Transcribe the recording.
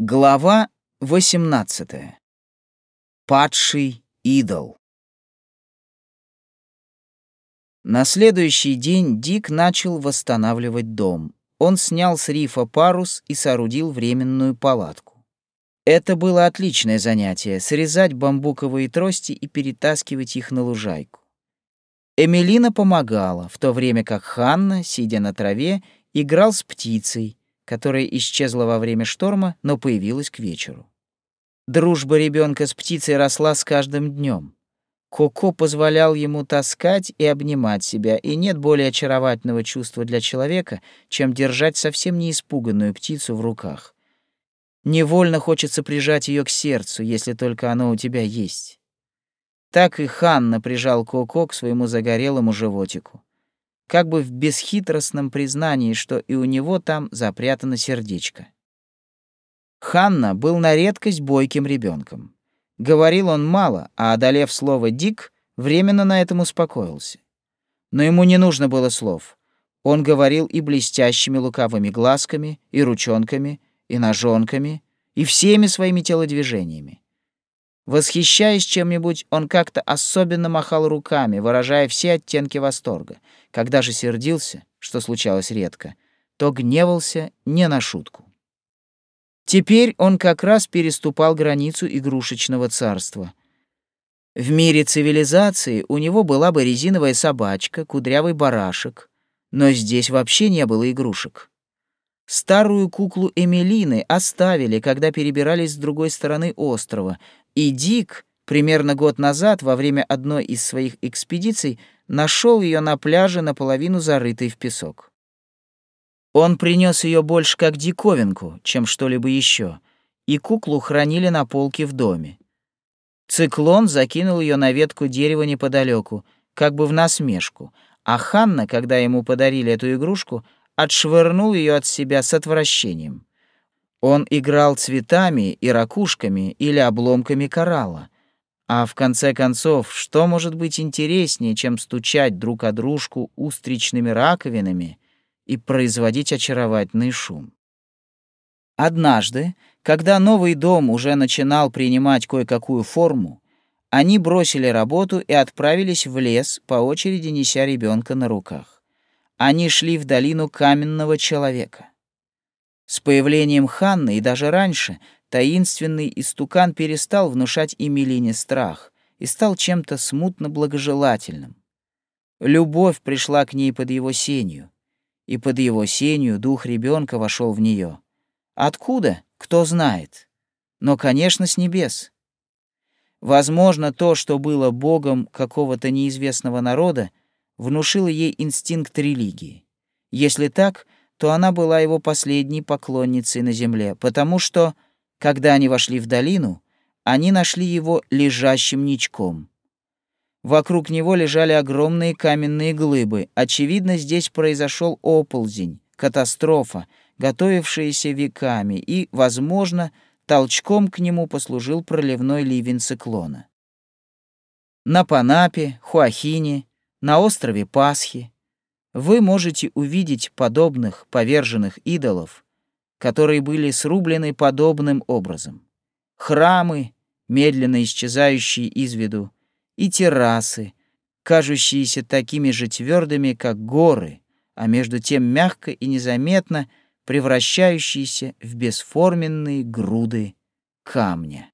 Глава 18. Падший идол. На следующий день Дик начал восстанавливать дом. Он снял с рифа парус и соорудил временную палатку. Это было отличное занятие — срезать бамбуковые трости и перетаскивать их на лужайку. Эмилина помогала, в то время как Ханна, сидя на траве, играл с птицей, которая исчезла во время шторма, но появилась к вечеру. Дружба ребенка с птицей росла с каждым днем. Коко позволял ему таскать и обнимать себя, и нет более очаровательного чувства для человека, чем держать совсем не испуганную птицу в руках. Невольно хочется прижать ее к сердцу, если только оно у тебя есть. Так и Ханна прижал Коко к своему загорелому животику как бы в бесхитростном признании, что и у него там запрятано сердечко. Ханна был на редкость бойким ребенком. Говорил он мало, а, одолев слово «дик», временно на этом успокоился. Но ему не нужно было слов. Он говорил и блестящими лукавыми глазками, и ручонками, и ножонками, и всеми своими телодвижениями. Восхищаясь чем-нибудь, он как-то особенно махал руками, выражая все оттенки восторга. Когда же сердился, что случалось редко, то гневался не на шутку. Теперь он как раз переступал границу игрушечного царства. В мире цивилизации у него была бы резиновая собачка, кудрявый барашек, но здесь вообще не было игрушек. Старую куклу Эмилины оставили, когда перебирались с другой стороны острова, и Дик примерно год назад во время одной из своих экспедиций нашел ее на пляже наполовину зарытой в песок. Он принес ее больше как диковинку, чем что-либо еще, и куклу хранили на полке в доме. Циклон закинул ее на ветку дерева неподалеку, как бы в насмешку, а Ханна, когда ему подарили эту игрушку, отшвырнул ее от себя с отвращением. Он играл цветами и ракушками или обломками коралла. А в конце концов, что может быть интереснее, чем стучать друг о дружку устричными раковинами и производить очаровательный шум? Однажды, когда новый дом уже начинал принимать кое-какую форму, они бросили работу и отправились в лес, по очереди неся ребенка на руках. Они шли в долину каменного человека. С появлением Ханны и даже раньше таинственный истукан перестал внушать Эмилине страх и стал чем-то смутно благожелательным. Любовь пришла к ней под его сенью, и под его сенью дух ребенка вошел в нее. Откуда? Кто знает. Но, конечно, с небес. Возможно, то, что было богом какого-то неизвестного народа, внушило ей инстинкт религии. Если так — то она была его последней поклонницей на земле, потому что, когда они вошли в долину, они нашли его лежащим ничком. Вокруг него лежали огромные каменные глыбы. Очевидно, здесь произошел оползень, катастрофа, готовившаяся веками, и, возможно, толчком к нему послужил проливной ливень циклона. На Панапе, Хуахине, на острове Пасхи, вы можете увидеть подобных поверженных идолов, которые были срублены подобным образом. Храмы, медленно исчезающие из виду, и террасы, кажущиеся такими же твердыми, как горы, а между тем мягко и незаметно превращающиеся в бесформенные груды камня.